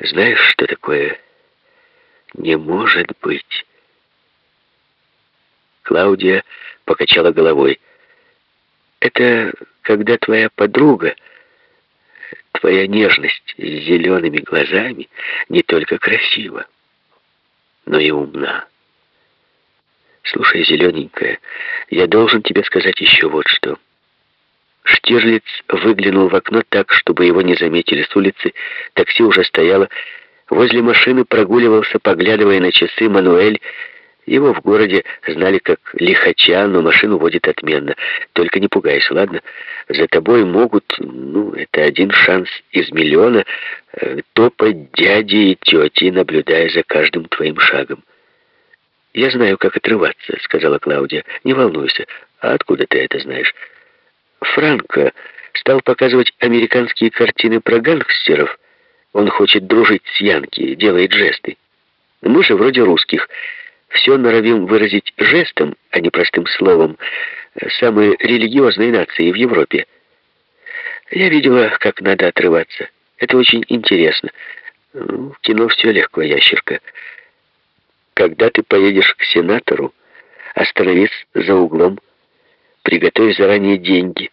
Знаешь, что такое «не может быть»?» Клаудия покачала головой. «Это когда твоя подруга, твоя нежность с зелеными глазами не только красива, но и умна. Слушай, зелененькая, я должен тебе сказать еще вот что». Штирлиц выглянул в окно так, чтобы его не заметили с улицы. Такси уже стояло. Возле машины прогуливался, поглядывая на часы, Мануэль. Его в городе знали как лихача, но машину водит отменно. Только не пугайся, ладно? За тобой могут, ну, это один шанс из миллиона, э, топать дяди и тети, наблюдая за каждым твоим шагом. «Я знаю, как отрываться», — сказала Клаудия. «Не волнуйся. А откуда ты это знаешь?» Франко стал показывать американские картины про гангстеров. Он хочет дружить с Янки, делает жесты. Мы же вроде русских. Все норовим выразить жестом, а не простым словом. Самые религиозные нации в Европе. Я видела, как надо отрываться. Это очень интересно. В кино все легко, ящерка. Когда ты поедешь к сенатору, остановись за углом, Приготовь заранее деньги.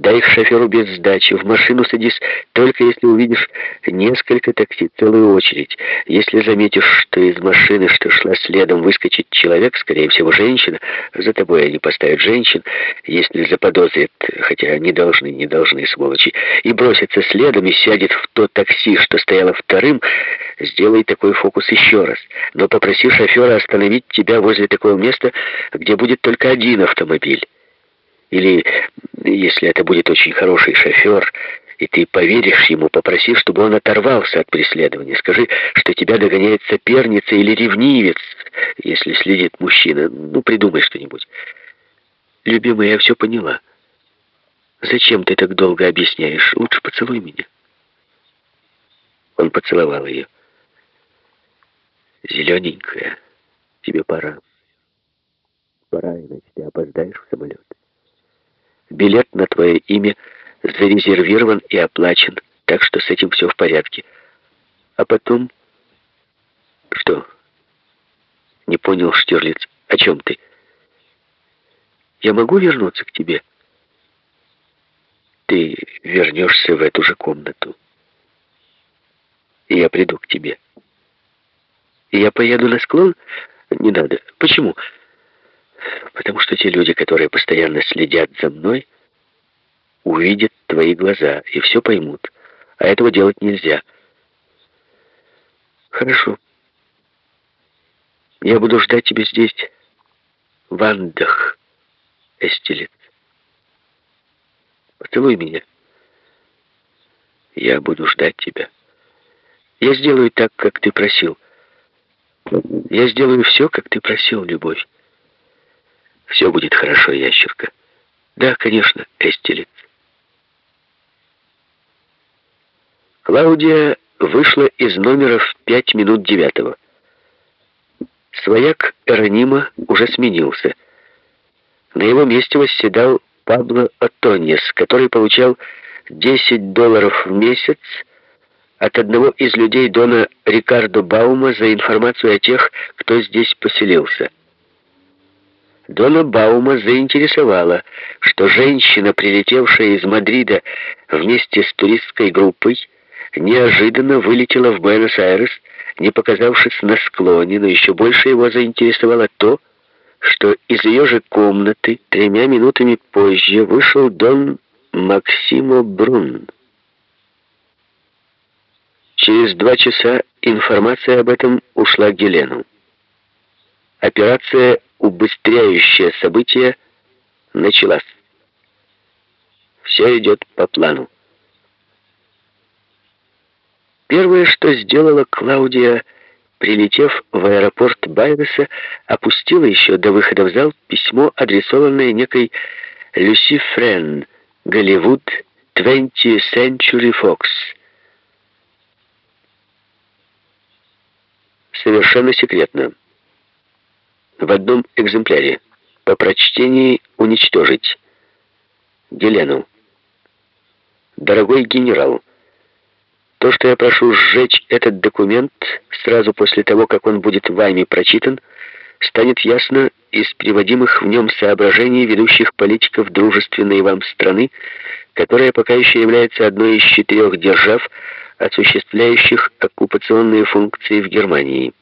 Дай шоферу без сдачи. В машину садись только если увидишь несколько такси, целую очередь. Если заметишь, что из машины, что шла следом, выскочит человек, скорее всего, женщина, за тобой они поставят женщин, если заподозрят, хотя не должны, не должны, сволочи, и бросится следом и сядет в то такси, что стояло вторым, сделай такой фокус еще раз. Но попроси шофера остановить тебя возле такого места, где будет только один автомобиль. Или, если это будет очень хороший шофер, и ты поверишь ему, попроси, чтобы он оторвался от преследования. Скажи, что тебя догоняет соперница или ревнивец, если следит мужчина. Ну, придумай что-нибудь. Любимая, я все поняла. Зачем ты так долго объясняешь? Лучше поцелуй меня. Он поцеловал ее. Зелененькая, тебе пора. Пора, иначе ты опоздаешь в самолет. Билет на твое имя зарезервирован и оплачен, так что с этим все в порядке. А потом... Что? Не понял Штирлиц. О чем ты? Я могу вернуться к тебе? Ты вернешься в эту же комнату. И я приду к тебе. И я поеду на склон? Не надо. Почему? Потому что те люди, которые постоянно следят за мной, увидят твои глаза и все поймут. А этого делать нельзя. Хорошо. Я буду ждать тебя здесь, в Андах, Эстелит. Поцелуй меня. Я буду ждать тебя. Я сделаю так, как ты просил. Я сделаю все, как ты просил, любовь. Все будет хорошо, ящерка. Да, конечно, Эстелит. Клаудия вышла из номера в пять минут девятого. Свояк Эронима уже сменился. На его месте восседал Пабло Отоньес, который получал 10 долларов в месяц от одного из людей Дона Рикардо Баума за информацию о тех, кто здесь поселился. Дона Баума заинтересовало, что женщина, прилетевшая из Мадрида вместе с туристской группой, неожиданно вылетела в Буэнос-Айрес, не показавшись на склоне, но еще больше его заинтересовало то, что из ее же комнаты тремя минутами позже вышел Дон Максимо Брун. Через два часа информация об этом ушла Гелену. Операция убыстряющее событие началась. Все идет по плану. Первое, что сделала Клаудия, прилетев в аэропорт Байреса, опустила еще до выхода в зал письмо, адресованное некой Люси Френ, Голливуд, 20th Century Fox. Совершенно секретно в одном экземпляре. По прочтении уничтожить. Гелену. Дорогой генерал, То, что я прошу сжечь этот документ сразу после того, как он будет вами прочитан, станет ясно из приводимых в нем соображений ведущих политиков дружественной вам страны, которая пока еще является одной из четырех держав, осуществляющих оккупационные функции в Германии.